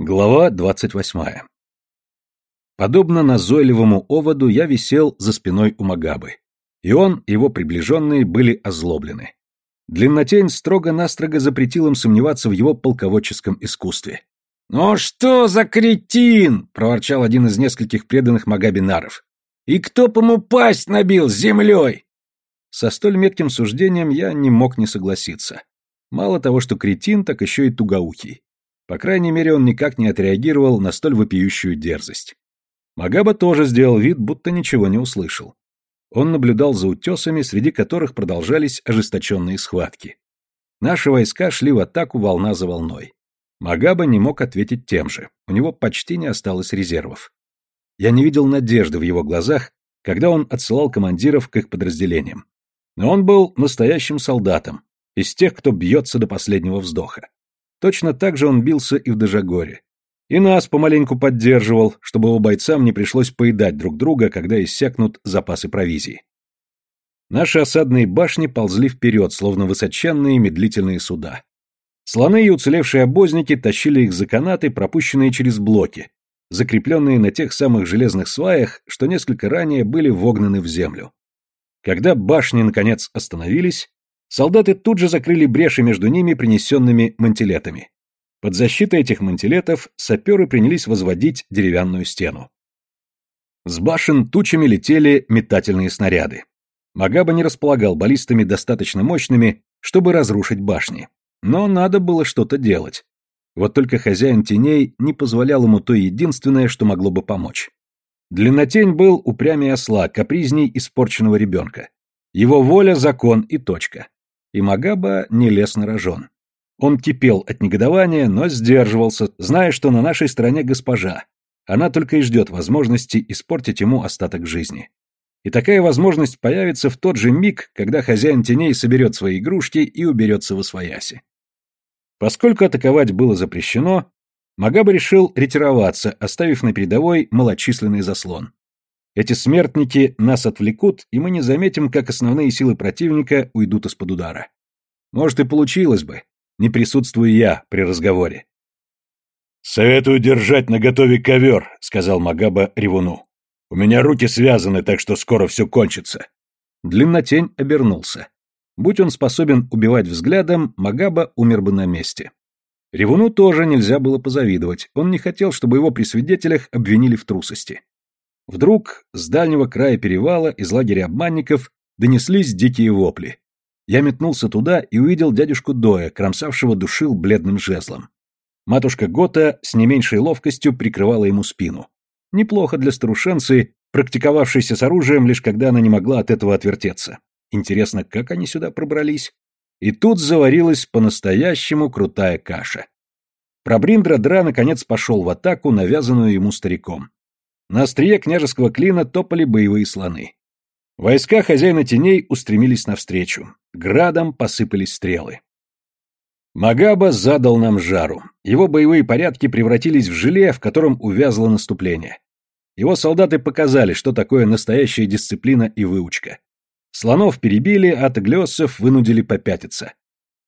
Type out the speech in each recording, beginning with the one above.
Глава двадцать восьмая. Подобно назойливому оводу я висел за спиной у Магабы. И он, и его приближенные были озлоблены. Длиннотень строго-настрого запретил им сомневаться в его полководческом искусстве. «Ну что за кретин!» — проворчал один из нескольких преданных Магабе наров. «И кто по ему пасть набил землей?» Со столь метким суждением я не мог не согласиться. Мало того, что кретин, так еще и тугоухий. По крайней мере, он никак не отреагировал на столь вопиющую дерзость. Магаба тоже сделал вид, будто ничего не услышал. Он наблюдал за утесами, среди которых продолжались ожесточенные схватки. Наши войска шли в атаку волна за волной. Магаба не мог ответить тем же, у него почти не осталось резервов. Я не видел надежды в его глазах, когда он отсылал командиров к их подразделениям. Но он был настоящим солдатом, из тех, кто бьется до последнего вздоха. Точно так же он бился и в Дежагоре. И нас помаленьку поддерживал, чтобы его бойцам не пришлось поедать друг друга, когда иссякнут запасы провизии. Наши осадные башни ползли вперед, словно высоченные медлительные суда. Слоны и уцелевшие обозники тащили их за канаты, пропущенные через блоки, закрепленные на тех самых железных сваях, что несколько ранее были вогнаны в землю. Когда башни, наконец, остановились, Солдаты тут же закрыли бреши между ними принесенными мантилетами. Под защитой этих мантилетов саперы принялись возводить деревянную стену. С башен тучами летели метательные снаряды. Магаба не располагал баллистами достаточно мощными, чтобы разрушить башни. Но надо было что-то делать. Вот только хозяин теней не позволял ему то единственное, что могло бы помочь. Длиннотень был упрямее осла, капризней испорченного ребенка. Его воля — закон и точка и Магаба не лез на рожон. Он кипел от негодования, но сдерживался, зная, что на нашей стороне госпожа. Она только и ждет возможности испортить ему остаток жизни. И такая возможность появится в тот же миг, когда хозяин теней соберет свои игрушки и уберется во свояси. Поскольку атаковать было запрещено, Магаба решил ретироваться, оставив на передовой малочисленный заслон. Эти смертники нас отвлекут, и мы не заметим, как основные силы противника уйдут из-под удара. Может и получилось бы, не присутствую я при разговоре. «Советую держать наготове ковер», — сказал Магаба Ревуну. «У меня руки связаны, так что скоро все кончится». Длиннотень обернулся. Будь он способен убивать взглядом, Магаба умер бы на месте. Ревуну тоже нельзя было позавидовать, он не хотел, чтобы его при свидетелях обвинили в трусости. Вдруг с дальнего края перевала из лагеря обманников донеслись дикие вопли. Я метнулся туда и увидел дядюшку Доя, кромсавшего душил бледным жезлом. Матушка Гота с не меньшей ловкостью прикрывала ему спину. Неплохо для старушенцы, практиковавшейся с оружием, лишь когда она не могла от этого отвертеться. Интересно, как они сюда пробрались? И тут заварилась по-настоящему крутая каша. Пробриндра Дра наконец пошел в атаку, навязанную ему стариком. На острие княжеского клина топали боевые слоны. Войска хозяина теней устремились навстречу. Градом посыпались стрелы. Магаба задал нам жару. Его боевые порядки превратились в желе, в котором увязло наступление. Его солдаты показали, что такое настоящая дисциплина и выучка. Слонов перебили, а таглиоссов вынудили попятиться.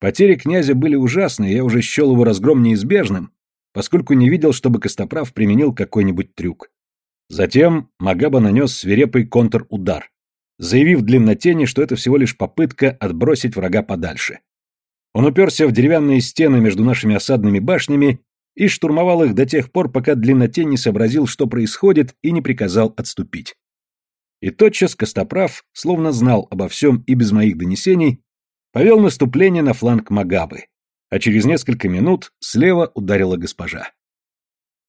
Потери князя были ужасны, я уже счел его разгром неизбежным, поскольку не видел, чтобы Костоправ применил какой-нибудь трюк. Затем Магаба нанес свирепый контр-удар, заявив длиннотени, что это всего лишь попытка отбросить врага подальше. Он уперся в деревянные стены между нашими осадными башнями и штурмовал их до тех пор, пока длиннотень не сообразил, что происходит, и не приказал отступить. И тотчас Костоправ, словно знал обо всем и без моих донесений, повел наступление на фланг Магабы, а через несколько минут слева ударила госпожа.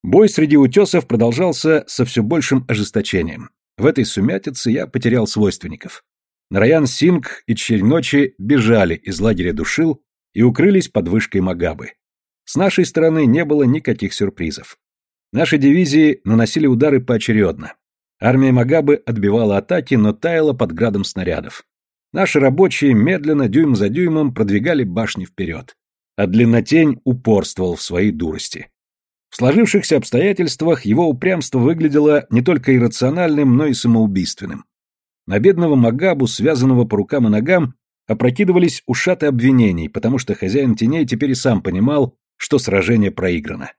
Бой среди утесов продолжался со все большим ожесточением. В этой сумятице я потерял свойственников. Нараян Синг и Черь Ночи бежали из лагеря Душил и укрылись под вышкой Магабы. С нашей стороны не было никаких сюрпризов. Наши дивизии наносили удары поочередно. Армия Магабы отбивала атаки, но таяла под градом снарядов. Наши рабочие медленно, дюйм за дюймом, продвигали башни вперед. А длиннотень упорствовал в своей дурости. В сложившихся обстоятельствах его упрямство выглядело не только иррациональным, но и самоубийственным. На бедного Магабу, связанного по рукам и ногам, опрокидывались ушаты обвинений, потому что хозяин теней теперь и сам понимал, что сражение проиграно.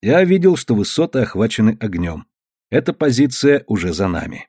Я видел, что высоты охвачены огнем. Эта позиция уже за нами.